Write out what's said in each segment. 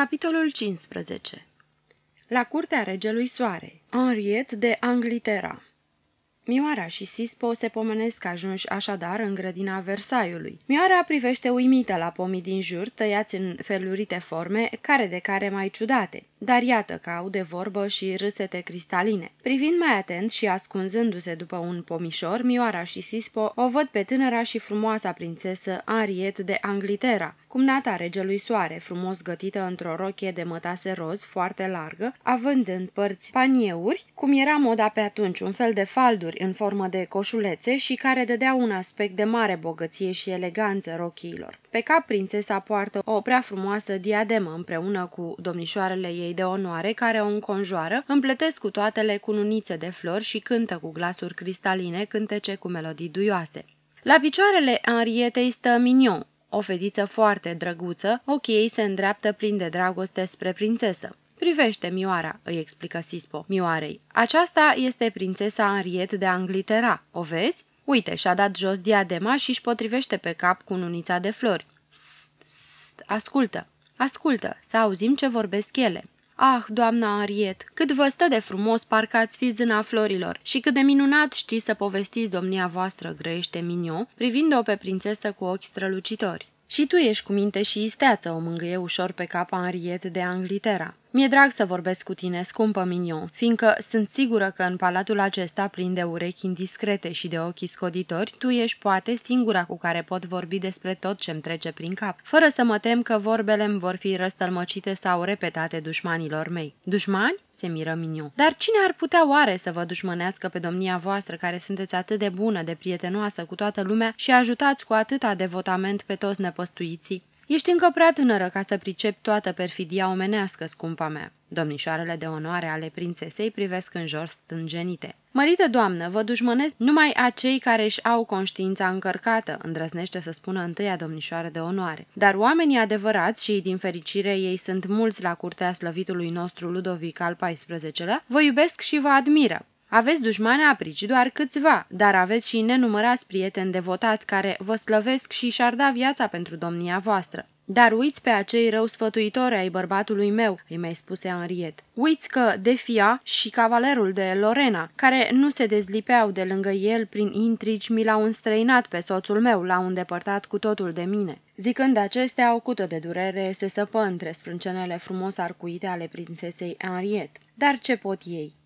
Capitolul 15 La curtea regelui Soare Henriette de Anglitera Mioara și Sispo se pomenesc ajunși așadar în grădina Versaiului. Mioara privește uimită la pomii din jur, tăiați în felurite forme, care de care mai ciudate. Dar iată că au de vorbă și râsete cristaline. Privind mai atent și ascunzându-se după un pomișor, Mioara și Sispo o văd pe tânăra și frumoasa prințesă Henriette de Anglitera, cumnata regelui Soare, frumos gătită într-o rochie de mătase roz foarte largă, având în părți panieuri, cum era moda pe atunci, un fel de falduri în formă de coșulețe și care dădeau un aspect de mare bogăție și eleganță rochiilor. Pe cap prințesa poartă o prea frumoasă diademă împreună cu domnișoarele ei de onoare care o înconjoară, împletesc cu toatele cununițe de flori și cântă cu glasuri cristaline cântece cu melodii duioase. La picioarele Henrietei stă Mignon, o fetiță foarte drăguță, ochii ei se îndreaptă plin de dragoste spre prințesă. Privește, Mioara, îi explică Sispo, Mioarei. Aceasta este prințesa Henriette de Anglitera. O vezi? Uite, și-a dat jos diadema și își potrivește pe cap cu nunița de flori. Sst, sst, ascultă, ascultă, să auzim ce vorbesc ele. Ah, doamna Ariet, cât vă stă de frumos, parcă ați fi zâna florilor, și cât de minunat știți să povestiți domnia voastră, grăiește Mignon, privind-o pe prințesă cu ochi strălucitori. Și tu ești cu minte și isteață, o mângâie ușor pe capa Henriette de Anglitera. Mi-e drag să vorbesc cu tine, scumpă Mignon, fiindcă sunt sigură că în palatul acesta, plin de urechi indiscrete și de ochii scoditori, tu ești poate singura cu care pot vorbi despre tot ce-mi trece prin cap, fără să mă tem că vorbele îmi vor fi răstălmăcite sau repetate dușmanilor mei. Dușmani? se miră Mignon. Dar cine ar putea oare să vă dușmănească pe domnia voastră care sunteți atât de bună, de prietenoasă cu toată lumea și ajutați cu atâta devotament pe toți nepăstuiții? Ești încă prea tânără ca să pricepi toată perfidia omenească, scumpa mea. Domnișoarele de onoare ale prințesei privesc în jos stângenite. Mărită doamnă, vă dușmănesc numai acei care își au conștiința încărcată, îndrăznește să spună întâia domnișoară de onoare. Dar oamenii adevărați și din fericire ei sunt mulți la curtea slăvitului nostru Ludovic al XIV-lea, vă iubesc și vă admiră. Aveți dușmani aprici doar câțiva, dar aveți și nenumărați prieteni devotați care vă slăvesc și și-ar da viața pentru domnia voastră. Dar uiți pe acei rău sfătuitori ai bărbatului meu, îi mai spuse Henriet. Uiți că Defia și cavalerul de Lorena, care nu se dezlipeau de lângă el prin intrigi, mi l-au înstrăinat pe soțul meu, l-au îndepărtat cu totul de mine. Zicând acestea, o cută de durere se săpă între sprâncenele frumos arcuite ale prințesei Henriet. Dar ce pot ei?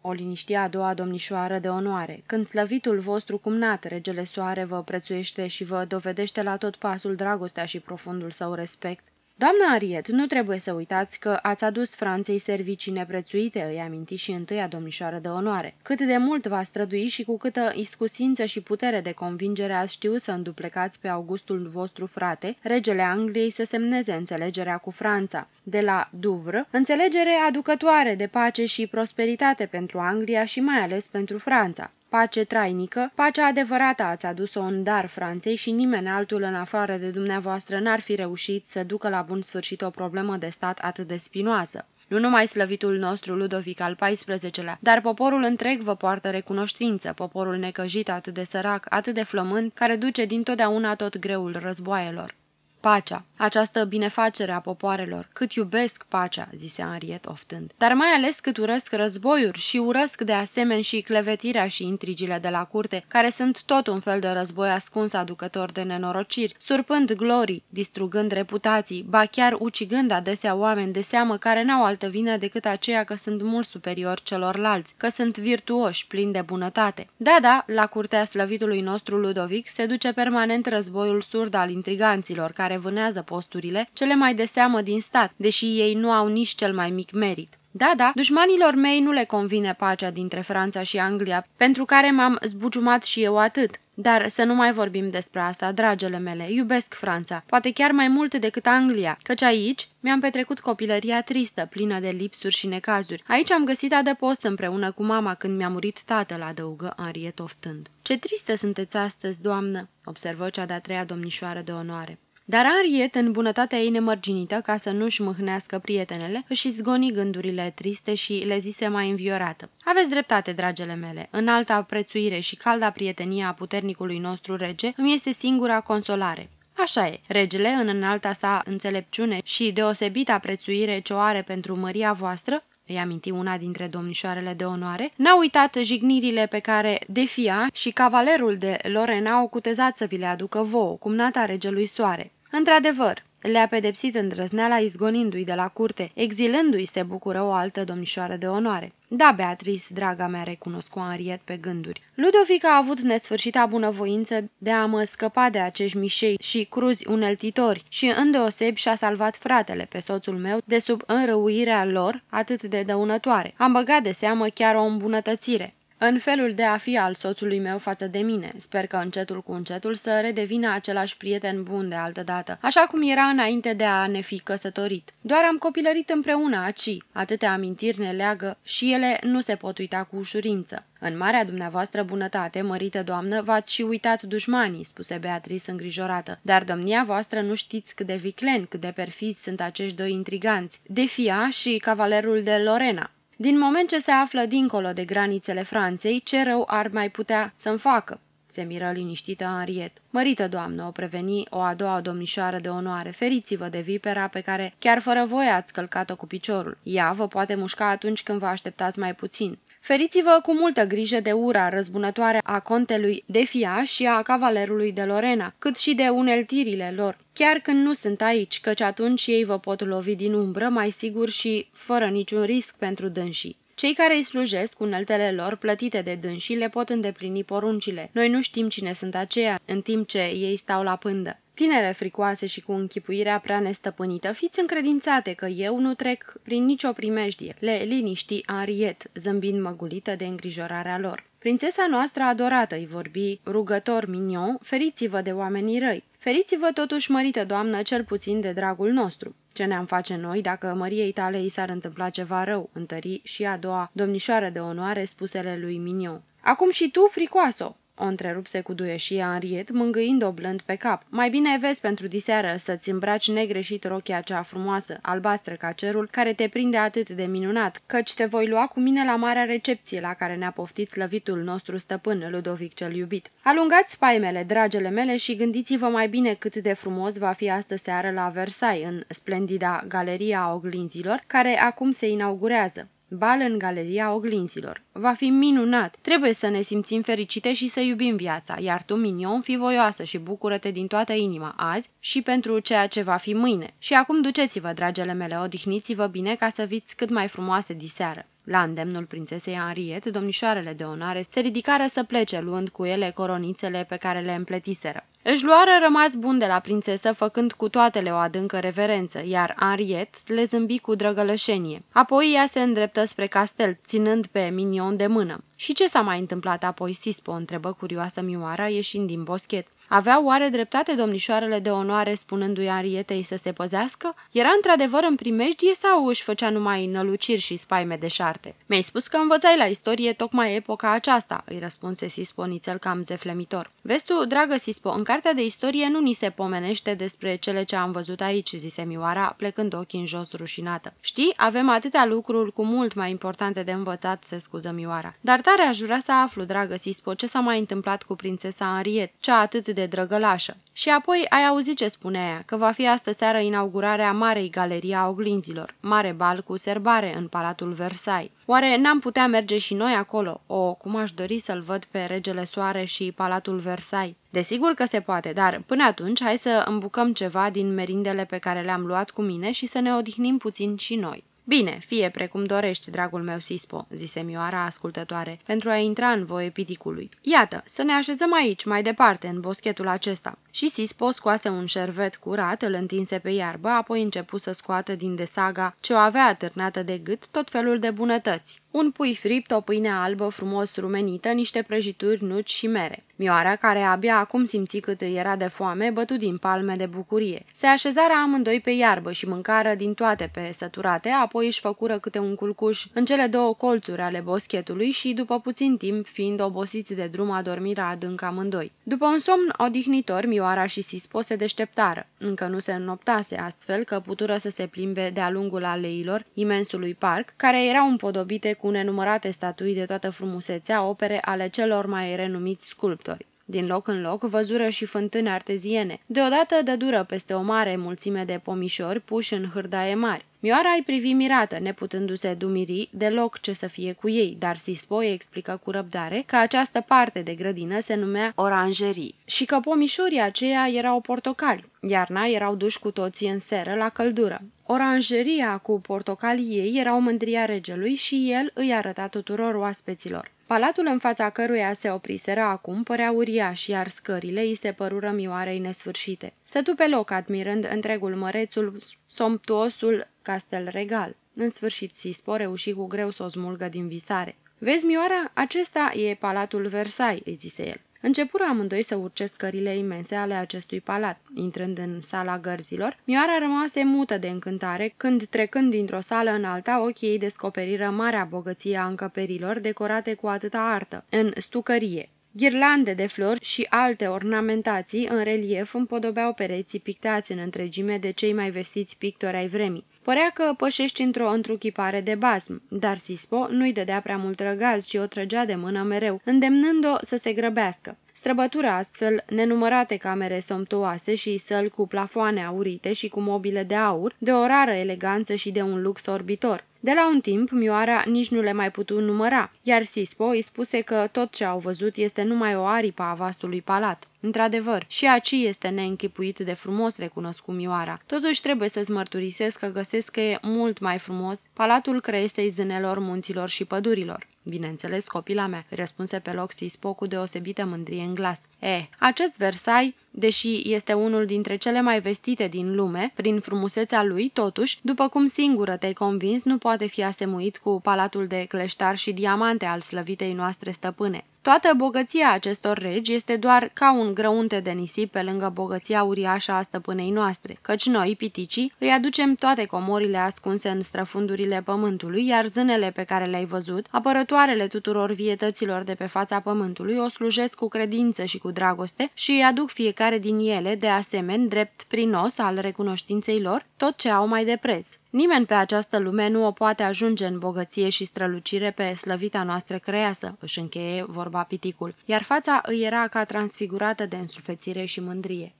O liniști a doua domnișoară de onoare, când slăvitul vostru cumnat, regele soare, vă prețuiește și vă dovedește la tot pasul dragostea și profundul său respect, Doamna Ariet, nu trebuie să uitați că ați adus Franței servicii neprețuite, îi aminti și întâia domnișoară de onoare. Cât de mult va strădui și cu câtă iscusință și putere de convingere ați știut să înduplecați pe Augustul vostru frate, regele Angliei să semneze înțelegerea cu Franța. De la Douvres, înțelegere aducătoare de pace și prosperitate pentru Anglia și mai ales pentru Franța pace trainică, pacea adevărată ați adus-o în dar Franței și nimeni altul în afară de dumneavoastră n-ar fi reușit să ducă la bun sfârșit o problemă de stat atât de spinoasă. Nu numai slăvitul nostru Ludovic al XIV-lea, dar poporul întreg vă poartă recunoștință, poporul necăjit atât de sărac, atât de flământ, care duce dintotdeauna tot greul războaielor. Pacea, această binefacere a popoarelor, cât iubesc pacea, zise Henriet oftând, dar mai ales cât urăsc războiuri și urăsc de asemenea și clevetirea și intrigile de la curte, care sunt tot un fel de război ascuns aducător de nenorociri, surpând glorii, distrugând reputații, ba chiar ucigând adesea oameni de seamă care n-au altă vină decât aceea că sunt mult superiori celorlalți, că sunt virtuoși, plini de bunătate. Da, da, la curtea slăvitului nostru Ludovic se duce permanent războiul surd al intriganților, care care vânează posturile, cele mai de seamă din stat, deși ei nu au nici cel mai mic merit. Da, da, dușmanilor mei nu le convine pacea dintre Franța și Anglia, pentru care m-am zbuciumat și eu atât. Dar să nu mai vorbim despre asta, dragele mele, iubesc Franța, poate chiar mai mult decât Anglia, căci aici mi-am petrecut copilăria tristă, plină de lipsuri și necazuri. Aici am găsit adăpost împreună cu mama când mi-a murit tatăl, adăugă Arie toftând. Ce tristă sunteți astăzi, doamnă, observă cea de-a treia domnișoară de onoare. Dar Ariet, în bunătatea ei nemărginită, ca să nu-și mâhnească prietenele, își zgoni gândurile triste și le zise mai înviorată. Aveți dreptate, dragele mele, în alta prețuire și calda prietenie a puternicului nostru rege îmi este singura consolare. Așa e, regele, în înalta sa înțelepciune și deosebita prețuire ce o are pentru măria voastră, îi aminti una dintre domnișoarele de onoare, n-a uitat jignirile pe care Defia și cavalerul de Lorena au cutezat să vi le aducă vouă, cumnata regelui Soare. Într-adevăr, le-a pedepsit îndrăzneala izgonindu-i de la curte, exilându-i se bucură o altă domnișoară de onoare. Da, Beatrice, draga mea, recunoscu Henriet pe gânduri. Ludovic a avut nesfârșita bunăvoință de a mă scăpa de acești mișei și cruzi uneltitori și îndeoseb și-a salvat fratele pe soțul meu de sub înrăuirea lor atât de dăunătoare. Am băgat de seamă chiar o îmbunătățire în felul de a fi al soțului meu față de mine. Sper că încetul cu încetul să redevină același prieten bun de altă dată, așa cum era înainte de a ne fi căsătorit. Doar am copilărit împreună aci, atâtea amintiri ne leagă și ele nu se pot uita cu ușurință. În marea dumneavoastră bunătate, mărită doamnă, v-ați și uitat dușmanii, spuse Beatrice îngrijorată, dar domnia voastră nu știți cât de viclen, cât de perfizi sunt acești doi intriganți, Defia și cavalerul de Lorena. Din moment ce se află dincolo de granițele Franței, ce rău ar mai putea să-mi facă? Se miră liniștită Henriet. Mărită, doamnă, o preveni o a doua domnișoară de onoare. Feriți-vă de vipera pe care chiar fără voie ați călcat-o cu piciorul. Ea vă poate mușca atunci când vă așteptați mai puțin. Feriți-vă cu multă grijă de ura răzbunătoare a contelui de Fia și a cavalerului de Lorena, cât și de uneltirile lor, chiar când nu sunt aici, căci atunci ei vă pot lovi din umbră mai sigur și fără niciun risc pentru dânsii. Cei care îi slujesc, uneltele lor, plătite de dânsii, le pot îndeplini poruncile. Noi nu știm cine sunt aceia, în timp ce ei stau la pândă. Tinere fricoase și cu închipuirea prea nestăpânită, fiți încredințate că eu nu trec prin nicio primejdie. Le liniști Ariet, zâmbind măgulită de îngrijorarea lor. Prințesa noastră adorată îi vorbi, rugător mignon, feriți-vă de oamenii răi. Feriți-vă totuși, mărită doamnă, cel puțin de dragul nostru. Ce ne-am face noi dacă măriei tale i s-ar întâmpla ceva rău, întări și a doua domnișoară de onoare spusele lui Mignon. Acum și tu, fricoasă, o întrerupse cu duieșie Henriet, mângâind-o blând pe cap. Mai bine vezi pentru diseară să-ți îmbraci negreșit rochia cea frumoasă, albastră ca cerul, care te prinde atât de minunat, căci te voi lua cu mine la marea recepție la care ne-a poftit slăvitul nostru stăpân, Ludovic cel iubit. Alungați spaimele, dragele mele, și gândiți-vă mai bine cât de frumos va fi astă seară la Versailles, în splendida galeria a oglinzilor, care acum se inaugurează. Bal în galeria oglinzilor. Va fi minunat. Trebuie să ne simțim fericite și să iubim viața, iar tu, minion, fi voioasă și bucură-te din toată inima azi și pentru ceea ce va fi mâine. Și acum duceți-vă, dragele mele, odihniți-vă bine ca să fiți cât mai frumoase diseară. La îndemnul prințesei Henriet, domnișoarele de onoare se ridicară să plece, luând cu ele coronițele pe care le împletiseră. Își luară rămas bun de la prințesă, făcând cu toatele o adâncă reverență, iar Henriet le zâmbi cu drăgălășenie. Apoi ea se îndreptă spre castel, ținând pe Minion de mână. Și ce s-a mai întâmplat apoi, Sispo?" întrebă curioasă Mioara, ieșind din boschet. Aveau oare dreptate domnișoarele de onoare spunându-i Arietei să se păzească? Era într-adevăr în primejdie sau își făcea numai năluciri și spaime de șarte? Mi-ai spus că învățai la istorie tocmai epoca aceasta, îi răspunse Sispo nițel cam zeflemitor. Vezi tu, dragă Sispo, în cartea de istorie nu ni se pomenește despre cele ce am văzut aici, zise Mioara, plecând ochii în jos rușinată. Știi, avem atâtea lucruri cu mult mai importante de învățat, se scuză Mioara. Dar tare aș vrea să aflu, dragă Sispo, ce s-a mai întâmplat cu prințesa Ariet, cea atât de drăgălașă. Și apoi ai auzit ce spunea ea, că va fi astă seară inaugurarea Marei Galerii a Oglinzilor, mare bal cu serbare în Palatul Versailles. Oare n-am putea merge și noi acolo? O, cum aș dori să-l văd pe regele Soare și Palatul Versailles. Desigur că se poate, dar până atunci hai să îmbucăm ceva din merindele pe care le-am luat cu mine și să ne odihnim puțin și noi. Bine, fie precum dorești, dragul meu Sispo, zise Mioara ascultătoare, pentru a intra în voie piticului. Iată, să ne așezăm aici, mai departe, în boschetul acesta. Și Sispo scoase un șervet curat, îl întinse pe iarbă, apoi începu să scoată din desaga ce o avea atârnată de gât tot felul de bunătăți. Un pui fript, o pâine albă frumos rumenită, niște prăjituri, nuci și mere. Mioara, care abia acum simți cât îi era de foame, bătu din palme de bucurie. Se așezară amândoi pe iarbă și mâncară din toate pe săturate, apoi își făcură câte un culcuș în cele două colțuri ale boschetului și, după puțin timp, fiind obosiți de drum, adormiră adânc amândoi. După un somn odihnitor, Mioara și Sispo se deșteptară. Încă nu se înnoptase, astfel că putură să se plimbe de-a lungul aleilor imensului parc, care erau împodobite cu nenumărate statui de toată frumusețea, opere ale celor mai renumiți sculptori. Din loc în loc văzură și fântâni arteziene. Deodată dădură peste o mare mulțime de pomișori puși în hârdaie mari. Mioara îi privi mirată, neputându-se dumiri deloc ce să fie cu ei, dar Sispo îi explică cu răbdare că această parte de grădină se numea oranjerii și că pomișorii aceia erau portocali. Iarna erau duși cu toții în seră la căldură. Oranjeria cu portocalii ei era o mândria regelui și el îi arăta tuturor oaspeților. Palatul în fața căruia se opriseră acum părea uriaș, iar scările îi se părură mioarei nesfârșite. Stătu pe loc, admirând întregul mărețul, somptuosul castel regal. În sfârșit, Sispo reuși cu greu să o smulgă din visare. Vezi, Mioara, acesta e palatul Versailles, îi zise el. Începură amândoi să urce scările imense ale acestui palat. Intrând în sala gărzilor, Mioara rămase mută de încântare când, trecând dintr-o sală în alta, ochii ei descoperiră marea bogăție a încăperilor decorate cu atâta artă, în stucărie. Ghirlande de flori și alte ornamentații în relief împodobeau pereții pictați în întregime de cei mai vestiți pictori ai vremii. Părea că pășești într-o întruchipare de bazm, dar Sispo nu-i dădea prea mult răgaz, ci o trăgea de mână mereu, îndemnând-o să se grăbească. Străbătura astfel nenumărate camere somptuoase și săli cu plafoane aurite și cu mobile de aur, de o rară eleganță și de un lux orbitor. De la un timp, Mioara nici nu le mai putu număra, iar Sispo îi spuse că tot ce au văzut este numai o aripă a vastului palat. Într-adevăr, și aci este neînchipuit de frumos recunoscut Mioara. Totuși trebuie să-ți mărturisesc că găsesc că e mult mai frumos palatul creestei zânelor, munților și pădurilor. Bineînțeles, copila mea, răspunse pe loc Sispo cu deosebită mândrie în glas. Eh, acest Versailles deși este unul dintre cele mai vestite din lume, prin frumusețea lui, totuși, după cum singură te-ai convins, nu poate fi asemuit cu palatul de cleștar și diamante al slăvitei noastre stăpâne. Toată bogăția acestor regi este doar ca un grăunte de nisip pe lângă bogăția uriașă a stăpânei noastre, căci noi, piticii, îi aducem toate comorile ascunse în străfundurile pământului, iar zânele pe care le-ai văzut, apărătoarele tuturor vietăților de pe fața pământului, o slujesc cu credință și cu dragoste și îi aduc fiecare din ele, de asemenea, drept prinos al recunoștinței lor, tot ce au mai de preț. Nimeni pe această lume nu o poate ajunge în bogăție și strălucire pe slăvita noastră creasă, își încheie vorba piticul, iar fața îi era ca transfigurată de însuflețire și mândrie.